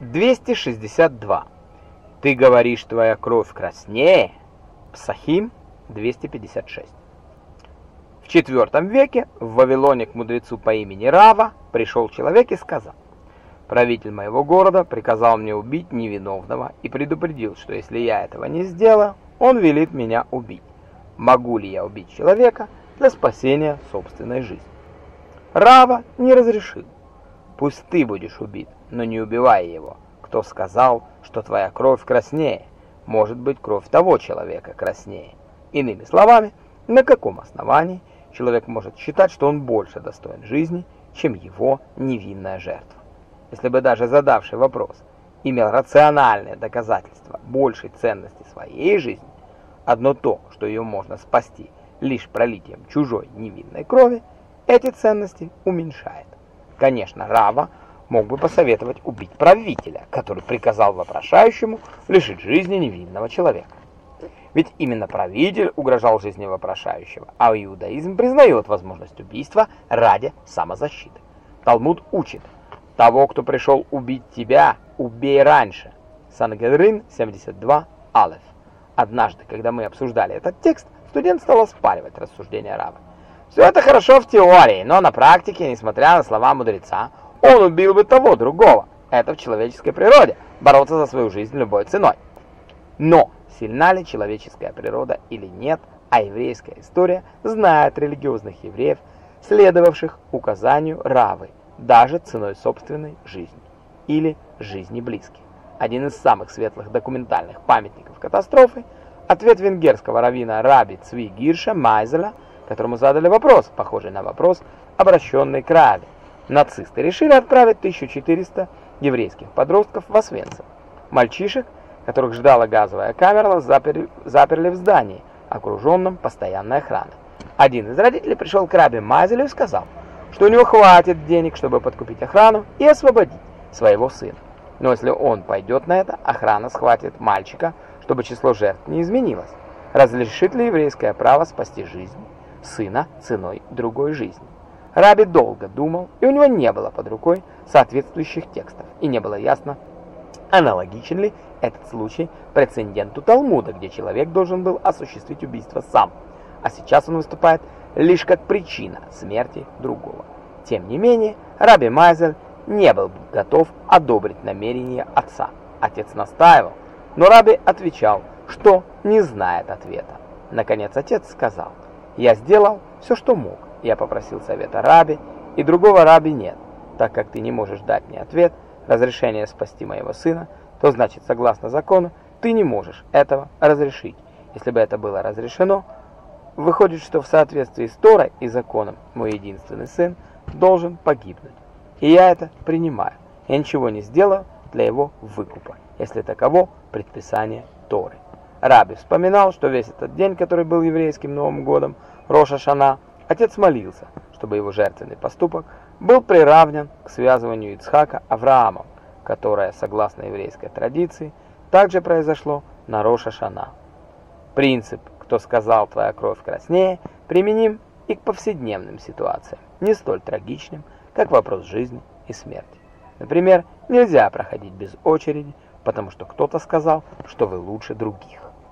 262. Ты говоришь, твоя кровь краснее? Псахим 256. В IV веке в Вавилоне к мудрецу по имени Рава пришел человек и сказал, «Правитель моего города приказал мне убить невиновного и предупредил, что если я этого не сделаю, он велит меня убить. Могу ли я убить человека для спасения собственной жизни?» Рава не разрешил. Пусть ты будешь убит, но не убивай его. Кто сказал, что твоя кровь краснее? Может быть, кровь того человека краснее. Иными словами, на каком основании человек может считать, что он больше достоин жизни, чем его невинная жертва? Если бы даже задавший вопрос имел рациональное доказательство большей ценности своей жизни, одно то, что ее можно спасти лишь пролитием чужой невинной крови, эти ценности уменьшает. Конечно, Рава мог бы посоветовать убить правителя, который приказал вопрошающему лишить жизни невинного человека. Ведь именно правитель угрожал жизни вопрошающего, а иудаизм признает возможность убийства ради самозащиты. Талмуд учит, того, кто пришел убить тебя, убей раньше. Сангедрин 72, Алеф. Однажды, когда мы обсуждали этот текст, студент стал оспаривать рассуждения Рава. Все это хорошо в теории, но на практике, несмотря на слова мудреца, он убил бы того, другого. Это в человеческой природе, бороться за свою жизнь любой ценой. Но сильна ли человеческая природа или нет, а еврейская история знает религиозных евреев, следовавших указанию Равы, даже ценой собственной жизни или жизни близких. Один из самых светлых документальных памятников катастрофы – ответ венгерского раввина Раби Цви Гирша Майзеля – которому задали вопрос, похожий на вопрос, обращенный к Раве. Нацисты решили отправить 1400 еврейских подростков в Освенцим. Мальчишек, которых ждала газовая камера, заперли, заперли в здании, окруженном постоянной охраной. Один из родителей пришел к Рабе Мазелю и сказал, что у него хватит денег, чтобы подкупить охрану и освободить своего сына. Но если он пойдет на это, охрана схватит мальчика, чтобы число жертв не изменилось. Разрешит ли еврейское право спасти жизнь? Сына ценой другой жизни. Раби долго думал, и у него не было под рукой соответствующих текстов, и не было ясно, аналогичен ли этот случай прецеденту Талмуда, где человек должен был осуществить убийство сам, а сейчас он выступает лишь как причина смерти другого. Тем не менее, Раби Майзер не был готов одобрить намерение отца. Отец настаивал, но Раби отвечал, что не знает ответа. Наконец отец сказал – я сделал все, что мог. Я попросил совета раби, и другого раби нет. Так как ты не можешь дать мне ответ, разрешение спасти моего сына, то значит, согласно закону, ты не можешь этого разрешить. Если бы это было разрешено, выходит, что в соответствии с Торой и законом мой единственный сын должен погибнуть. И я это принимаю. Я ничего не сделал для его выкупа, если таково предписание Торы. Раби вспоминал, что весь этот день, который был еврейским Новым годом, Роша Шана, отец молился, чтобы его жертвенный поступок был приравнен к связыванию Ицхака Авраамом, которое, согласно еврейской традиции, также произошло на Роша Шана. Принцип «кто сказал, твоя кровь краснее» применим и к повседневным ситуациям, не столь трагичным, как вопрос жизни и смерти. Например, нельзя проходить без очереди, потому что кто-то сказал, что вы лучше других.